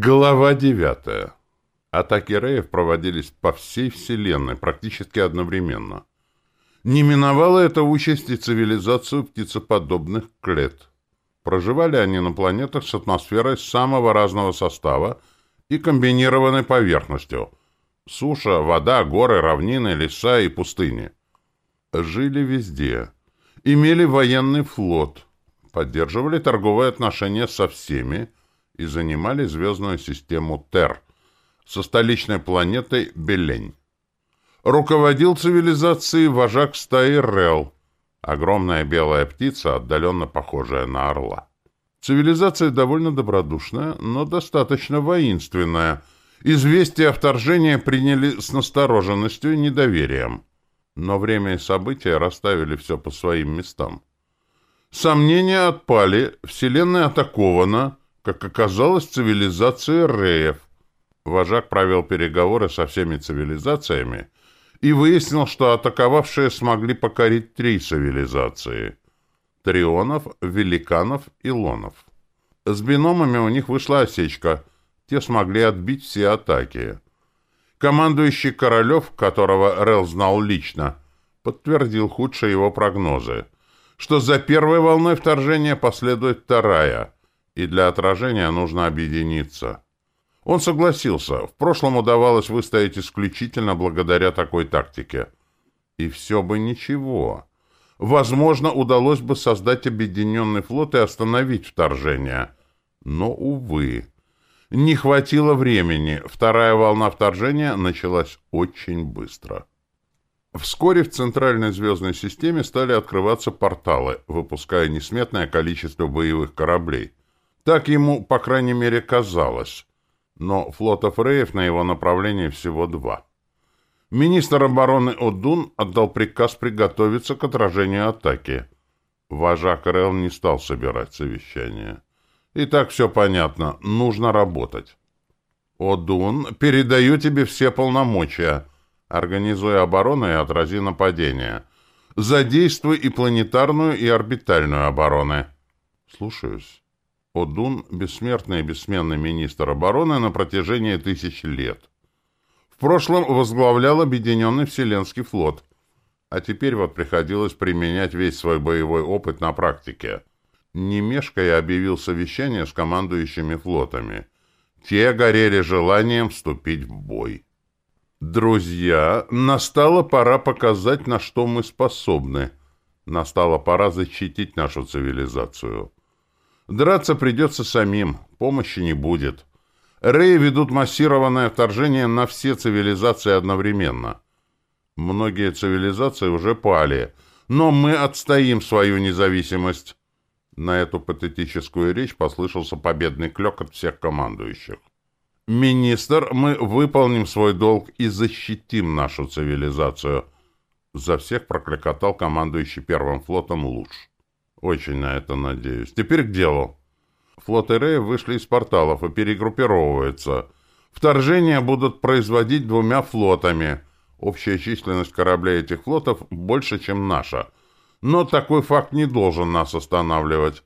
Глава девятая. Атаки Реев проводились по всей Вселенной практически одновременно. Не миновало это участь и цивилизацию птицеподобных клет. Проживали они на планетах с атмосферой самого разного состава и комбинированной поверхностью – суша, вода, горы, равнины, леса и пустыни. Жили везде. Имели военный флот, поддерживали торговые отношения со всеми – и занимали звездную систему Тер со столичной планетой Белень. Руководил цивилизацией вожак стаи Рел, огромная белая птица, отдаленно похожая на орла. Цивилизация довольно добродушная, но достаточно воинственная. Известие о вторжении приняли с настороженностью и недоверием. Но время и события расставили все по своим местам. Сомнения отпали, Вселенная атакована, как оказалось, цивилизации Реев. Вожак провел переговоры со всеми цивилизациями и выяснил, что атаковавшие смогли покорить три цивилизации – Трионов, Великанов и Лонов. С биномами у них вышла осечка, те смогли отбить все атаки. Командующий Королев, которого Рел знал лично, подтвердил худшие его прогнозы, что за первой волной вторжения последует вторая – и для отражения нужно объединиться. Он согласился, в прошлом удавалось выстоять исключительно благодаря такой тактике. И все бы ничего. Возможно, удалось бы создать объединенный флот и остановить вторжение. Но, увы, не хватило времени, вторая волна вторжения началась очень быстро. Вскоре в центральной звездной системе стали открываться порталы, выпуская несметное количество боевых кораблей. Так ему, по крайней мере, казалось. Но флотов Реев на его направлении всего два. Министр обороны Одун отдал приказ приготовиться к отражению атаки. Вожак РЛ не стал собирать совещание. И так все понятно. Нужно работать. «Одун, передаю тебе все полномочия. Организуй оборону и отрази нападение. Задействуй и планетарную, и орбитальную обороны». «Слушаюсь». Одун – бессмертный и бессменный министр обороны на протяжении тысяч лет. В прошлом возглавлял Объединенный Вселенский флот, а теперь вот приходилось применять весь свой боевой опыт на практике. Не мешкая объявил совещание с командующими флотами. Те горели желанием вступить в бой. «Друзья, настала пора показать, на что мы способны. Настала пора защитить нашу цивилизацию». Драться придется самим, помощи не будет. Рей ведут массированное вторжение на все цивилизации одновременно. Многие цивилизации уже пали, но мы отстоим свою независимость. На эту патетическую речь послышался победный клёк от всех командующих. «Министр, мы выполним свой долг и защитим нашу цивилизацию», — за всех прокликотал командующий первым флотом Луч. Очень на это надеюсь. Теперь к делу. Флот Эрея э вышли из порталов и перегруппировываются. Вторжения будут производить двумя флотами. Общая численность кораблей этих флотов больше, чем наша. Но такой факт не должен нас останавливать.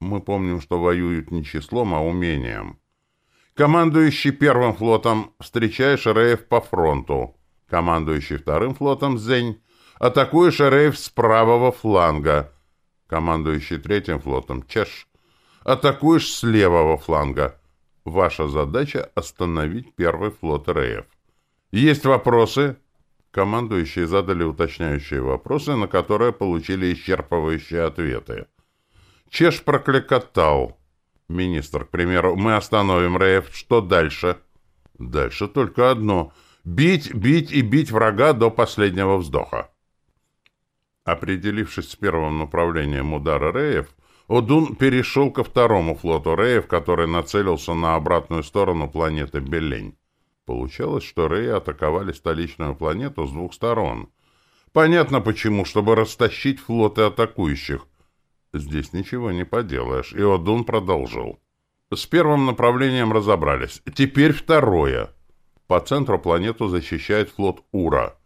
Мы помним, что воюют не числом, а умением. Командующий первым флотом встречаешь Реев э по фронту. Командующий вторым флотом Зень атакуешь Реев э с правого фланга – командующий третьим флотом Чеш, атакуешь с левого фланга. Ваша задача — остановить первый флот РФ. Есть вопросы?» Командующие задали уточняющие вопросы, на которые получили исчерпывающие ответы. Чеш прокликотал. «Министр, к примеру, мы остановим РФ. Что дальше?» «Дальше только одно. Бить, бить и бить врага до последнего вздоха» определившись с первым направлением удара Реев, Одун перешел ко второму флоту Реев, который нацелился на обратную сторону планеты Белень. Получалось, что Реи атаковали столичную планету с двух сторон. Понятно почему, чтобы растащить флоты атакующих. Здесь ничего не поделаешь, и Одун продолжил. С первым направлением разобрались. Теперь второе. По центру планету защищает флот Ура —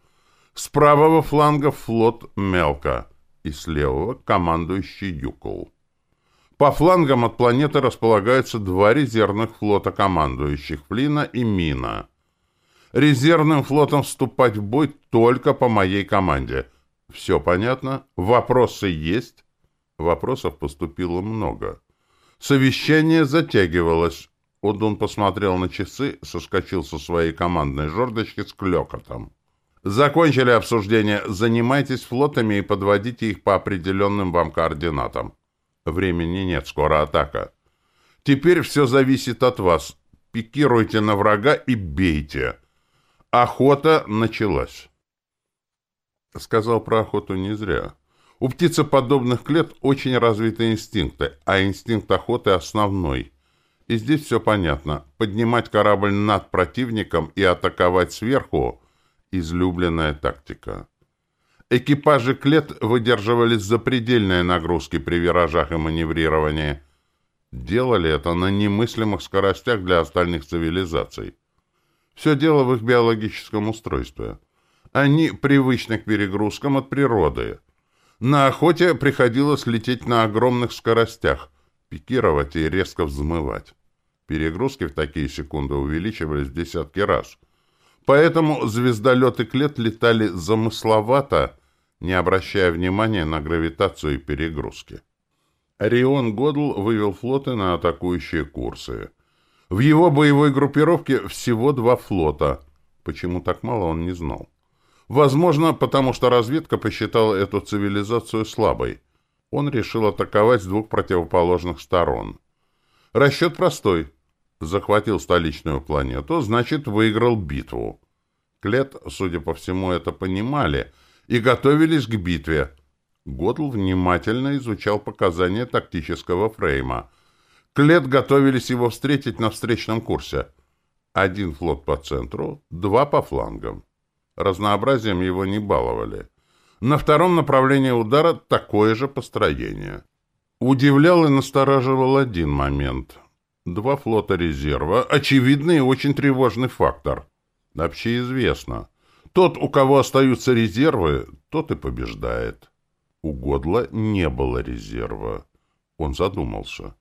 с правого фланга флот Мелка и с левого командующий Юкол. По флангам от планеты располагаются два резервных флота командующих Флина и Мина. Резервным флотом вступать в бой только по моей команде. Все понятно? Вопросы есть? Вопросов поступило много. Совещание затягивалось. Удун посмотрел на часы, соскочил со своей командной жердочки с клёкотом. Закончили обсуждение. Занимайтесь флотами и подводите их по определенным вам координатам. Времени нет, скоро атака. Теперь все зависит от вас. Пикируйте на врага и бейте. Охота началась. Сказал про охоту не зря. У птицеподобных клет очень развиты инстинкты, а инстинкт охоты основной. И здесь все понятно. Поднимать корабль над противником и атаковать сверху – излюбленная тактика. Экипажи клет выдерживались запредельные нагрузки при виражах и маневрировании. Делали это на немыслимых скоростях для остальных цивилизаций. Все дело в их биологическом устройстве. Они привычны к перегрузкам от природы. На охоте приходилось лететь на огромных скоростях, пикировать и резко взмывать. Перегрузки в такие секунды увеличивались в десятки раз – Поэтому звездолеты Клет летали замысловато, не обращая внимания на гравитацию и перегрузки. Орион Годл вывел флоты на атакующие курсы. В его боевой группировке всего два флота. Почему так мало, он не знал. Возможно, потому что разведка посчитала эту цивилизацию слабой. Он решил атаковать с двух противоположных сторон. Расчет простой захватил столичную планету, значит, выиграл битву. Клет, судя по всему, это понимали и готовились к битве. Годл внимательно изучал показания тактического фрейма. Клет готовились его встретить на встречном курсе. Один флот по центру, два по флангам. Разнообразием его не баловали. На втором направлении удара такое же построение. Удивлял и настораживал один момент — Два флота резерва – очевидный и очень тревожный фактор. Общеизвестно. Тот, у кого остаются резервы, тот и побеждает. У Годла не было резерва. Он задумался.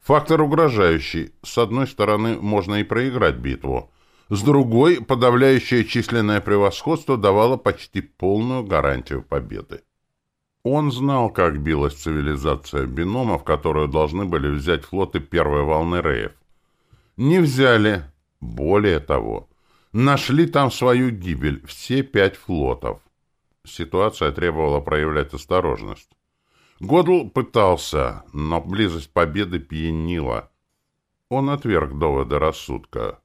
Фактор угрожающий. С одной стороны, можно и проиграть битву. С другой, подавляющее численное превосходство давало почти полную гарантию победы. Он знал, как билась цивилизация биномов, которую должны были взять флоты первой волны рейв. Не взяли. Более того, нашли там свою гибель, все пять флотов. Ситуация требовала проявлять осторожность. Годл пытался, но близость победы пьянила. Он отверг доводы рассудка.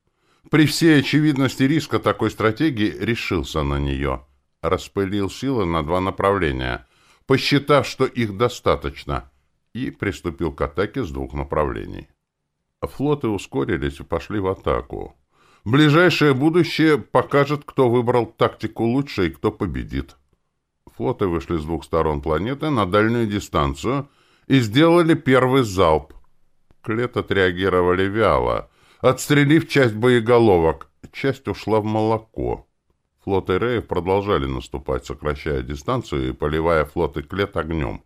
При всей очевидности риска такой стратегии решился на нее. Распылил силы на два направления – посчитав, что их достаточно, и приступил к атаке с двух направлений. Флоты ускорились и пошли в атаку. Ближайшее будущее покажет, кто выбрал тактику лучше и кто победит. Флоты вышли с двух сторон планеты на дальнюю дистанцию и сделали первый залп. Клет отреагировали вяло, отстрелив часть боеголовок, часть ушла в молоко. Флоты Реев продолжали наступать, сокращая дистанцию и поливая флоты Клет огнем.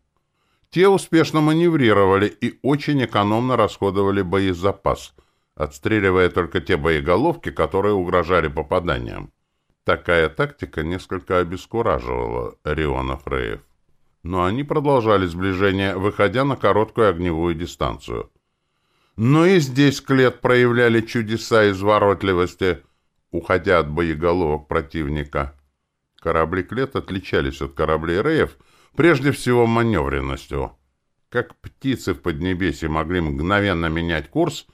Те успешно маневрировали и очень экономно расходовали боезапас, отстреливая только те боеголовки, которые угрожали попаданием. Такая тактика несколько обескураживала Рионов Реев. Но они продолжали сближение, выходя на короткую огневую дистанцию. Но и здесь Клет проявляли чудеса изворотливости – уходя от боеголовок противника. Корабли Клет отличались от кораблей Реев прежде всего маневренностью. Как птицы в Поднебесье могли мгновенно менять курс,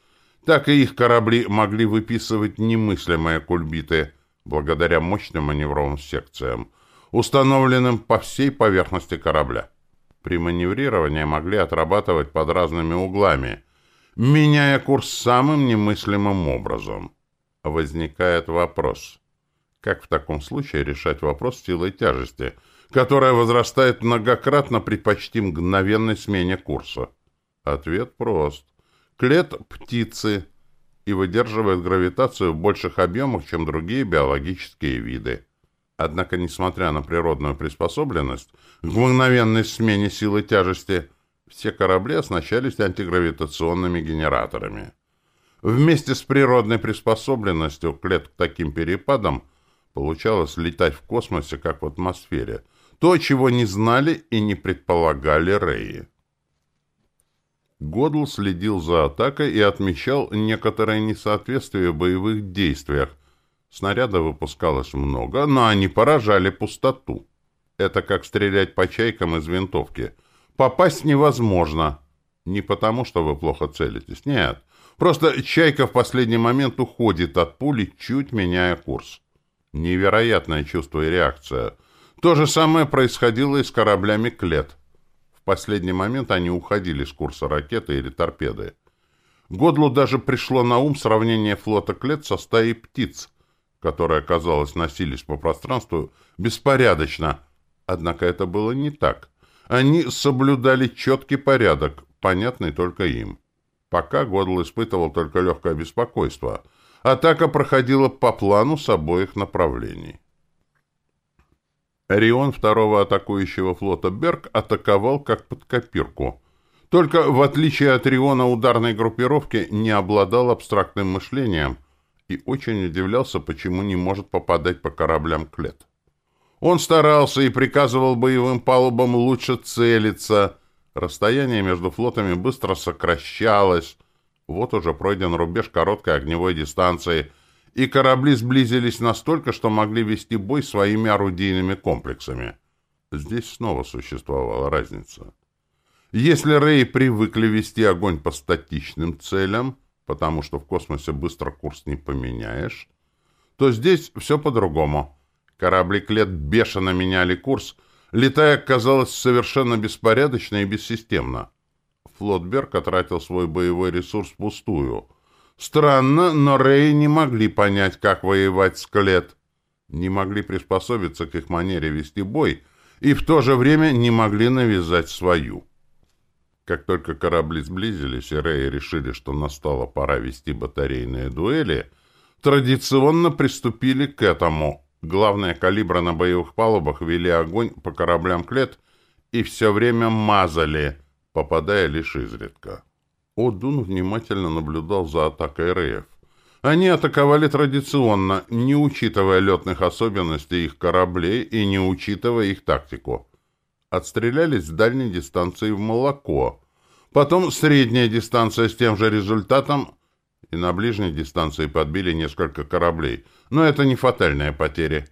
так и их корабли могли выписывать немыслимые кульбиты благодаря мощным маневровым секциям, установленным по всей поверхности корабля. При маневрировании могли отрабатывать под разными углами, меняя курс самым немыслимым образом – возникает вопрос, как в таком случае решать вопрос силой тяжести, которая возрастает многократно при почти мгновенной смене курса? Ответ прост. Клет – птицы и выдерживает гравитацию в больших объемах, чем другие биологические виды. Однако, несмотря на природную приспособленность к мгновенной смене силы тяжести, все корабли оснащались антигравитационными генераторами вместе с природной приспособленностью к таким перепадам получалось летать в космосе, как в атмосфере. То, чего не знали и не предполагали Реи. Годл следил за атакой и отмечал некоторое несоответствие в боевых действиях. Снаряда выпускалось много, но они поражали пустоту. Это как стрелять по чайкам из винтовки. Попасть невозможно. Не потому, что вы плохо целитесь. Нет. Просто «Чайка» в последний момент уходит от пули, чуть меняя курс. Невероятное чувство и реакция. То же самое происходило и с кораблями «Клет». В последний момент они уходили с курса ракеты или торпеды. Годлу даже пришло на ум сравнение флота «Клет» со стаей птиц, которые, казалось, носились по пространству беспорядочно. Однако это было не так. Они соблюдали четкий порядок, понятный только им пока Годл испытывал только легкое беспокойство. Атака проходила по плану с обоих направлений. Орион второго атакующего флота Берг атаковал как под копирку. Только, в отличие от Риона ударной группировки, не обладал абстрактным мышлением и очень удивлялся, почему не может попадать по кораблям Клет. Он старался и приказывал боевым палубам лучше целиться – Расстояние между флотами быстро сокращалось. Вот уже пройден рубеж короткой огневой дистанции, и корабли сблизились настолько, что могли вести бой своими орудийными комплексами. Здесь снова существовала разница. Если Рэй привыкли вести огонь по статичным целям, потому что в космосе быстро курс не поменяешь, то здесь все по-другому. Корабли Клет бешено меняли курс, летая, казалось, совершенно беспорядочно и бессистемно. Флот Берка тратил свой боевой ресурс пустую. Странно, но Рэй не могли понять, как воевать с Клет. Не могли приспособиться к их манере вести бой и в то же время не могли навязать свою. Как только корабли сблизились, и Рэй решили, что настала пора вести батарейные дуэли, традиционно приступили к этому – Главное, калибра на боевых палубах вели огонь по кораблям клет и все время мазали, попадая лишь изредка. Одун внимательно наблюдал за атакой РФ. Они атаковали традиционно, не учитывая летных особенностей их кораблей и не учитывая их тактику. Отстрелялись с дальней дистанции в молоко. Потом средняя дистанция с тем же результатом и на ближней дистанции подбили несколько кораблей, но это не фатальные потери.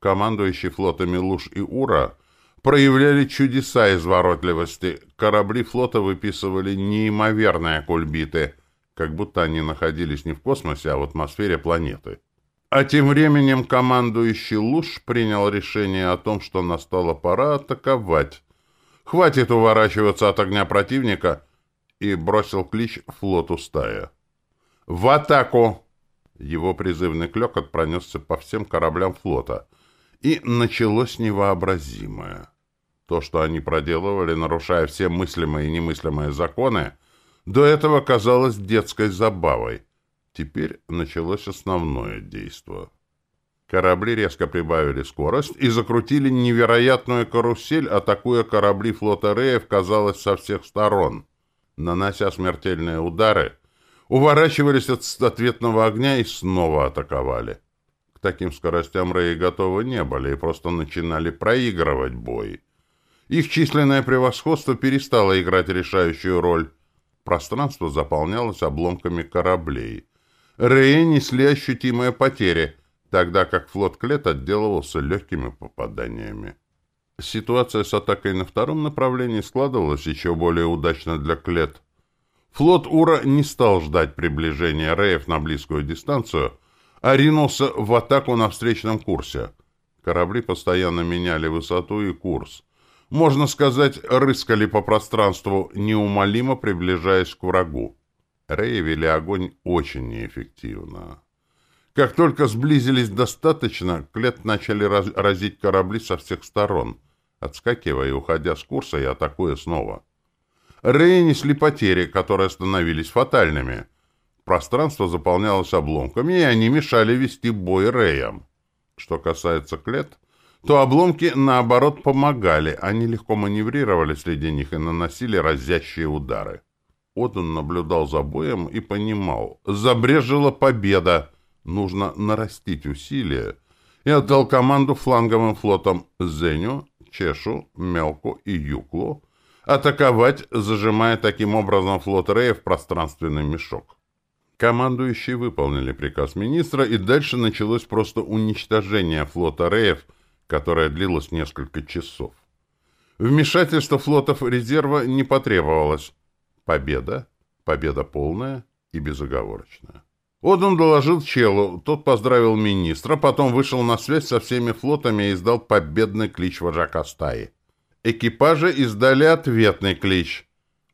Командующие флотами Луж и Ура проявляли чудеса изворотливости, корабли флота выписывали неимоверные кульбиты, как будто они находились не в космосе, а в атмосфере планеты. А тем временем командующий Луж принял решение о том, что настала пора атаковать. Хватит уворачиваться от огня противника, и бросил клич флоту стая. «В атаку!» Его призывный клёкот пронесся по всем кораблям флота. И началось невообразимое. То, что они проделывали, нарушая все мыслимые и немыслимые законы, до этого казалось детской забавой. Теперь началось основное действо. Корабли резко прибавили скорость и закрутили невероятную карусель, атакуя корабли флота Реев, казалось, со всех сторон. Нанося смертельные удары, уворачивались от ответного огня и снова атаковали. К таким скоростям Рэй готовы не были и просто начинали проигрывать бой. Их численное превосходство перестало играть решающую роль. Пространство заполнялось обломками кораблей. Реи несли ощутимые потери, тогда как флот Клет отделывался легкими попаданиями. Ситуация с атакой на втором направлении складывалась еще более удачно для Клет — Флот Ура не стал ждать приближения Реев на близкую дистанцию, а ринулся в атаку на встречном курсе. Корабли постоянно меняли высоту и курс. Можно сказать, рыскали по пространству, неумолимо приближаясь к врагу. Реи вели огонь очень неэффективно. Как только сблизились достаточно, клет начали раз разить корабли со всех сторон, отскакивая и уходя с курса и атакуя снова. Рэй несли потери, которые становились фатальными. Пространство заполнялось обломками, и они мешали вести бой Рэям. Что касается клет, то обломки, наоборот, помогали. Они легко маневрировали среди них и наносили разящие удары. Вот он наблюдал за боем и понимал. Забрежила победа. Нужно нарастить усилия. И отдал команду фланговым флотам Зеню, Чешу, Мелку и Юклу — атаковать, зажимая таким образом флот Рея в пространственный мешок. Командующие выполнили приказ министра, и дальше началось просто уничтожение флота Реев, которое длилось несколько часов. Вмешательство флотов резерва не потребовалось. Победа, победа полная и безоговорочная. Одун доложил Челу, тот поздравил министра, потом вышел на связь со всеми флотами и издал победный клич вожака стаи. Экипажи издали ответный клич.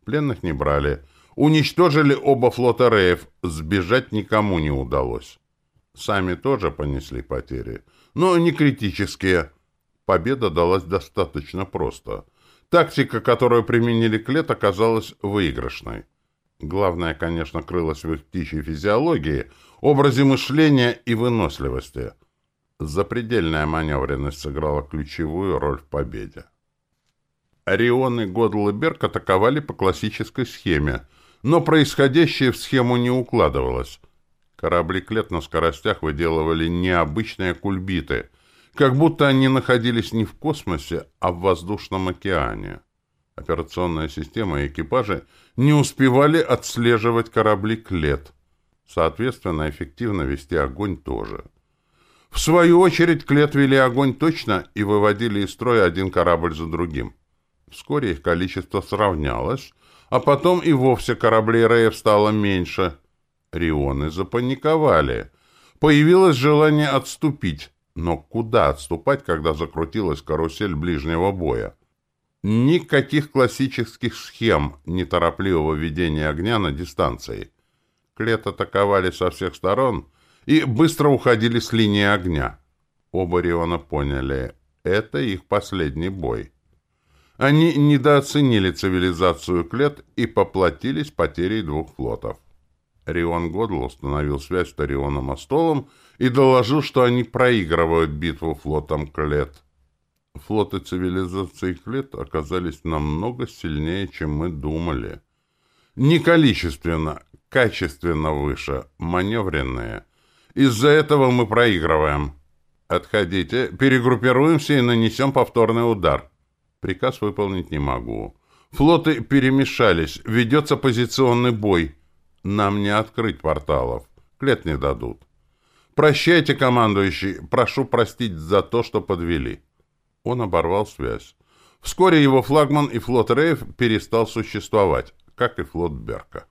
Пленных не брали. Уничтожили оба флота Реев. Сбежать никому не удалось. Сами тоже понесли потери. Но не критические. Победа далась достаточно просто. Тактика, которую применили Клет, оказалась выигрышной. Главное, конечно, крылось в их птичьей физиологии, образе мышления и выносливости. Запредельная маневренность сыграла ключевую роль в победе. Орион и Годлберг атаковали по классической схеме, но происходящее в схему не укладывалось. Корабли Клет на скоростях выделывали необычные кульбиты, как будто они находились не в космосе, а в воздушном океане. Операционная система и экипажи не успевали отслеживать корабли Клет. Соответственно, эффективно вести огонь тоже. В свою очередь, клет вели огонь точно и выводили из строя один корабль за другим. Вскоре их количество сравнялось, а потом и вовсе кораблей Реев стало меньше. Рионы запаниковали. Появилось желание отступить, но куда отступать, когда закрутилась карусель ближнего боя? Никаких классических схем неторопливого ведения огня на дистанции. Клет атаковали со всех сторон и быстро уходили с линии огня. Оба Риона поняли, это их последний бой. Они недооценили цивилизацию Клет и поплатились потерей двух флотов. Рион Годл установил связь с Торионом Астолом и доложил, что они проигрывают битву флотом Клет. Флоты цивилизации Клет оказались намного сильнее, чем мы думали. Не количественно, качественно выше, маневренные. Из-за этого мы проигрываем. Отходите, перегруппируемся и нанесем повторный удар. Приказ выполнить не могу. Флоты перемешались. Ведется позиционный бой. Нам не открыть порталов. Клет не дадут. Прощайте, командующий. Прошу простить за то, что подвели. Он оборвал связь. Вскоре его флагман и флот Рейв перестал существовать, как и флот Берка.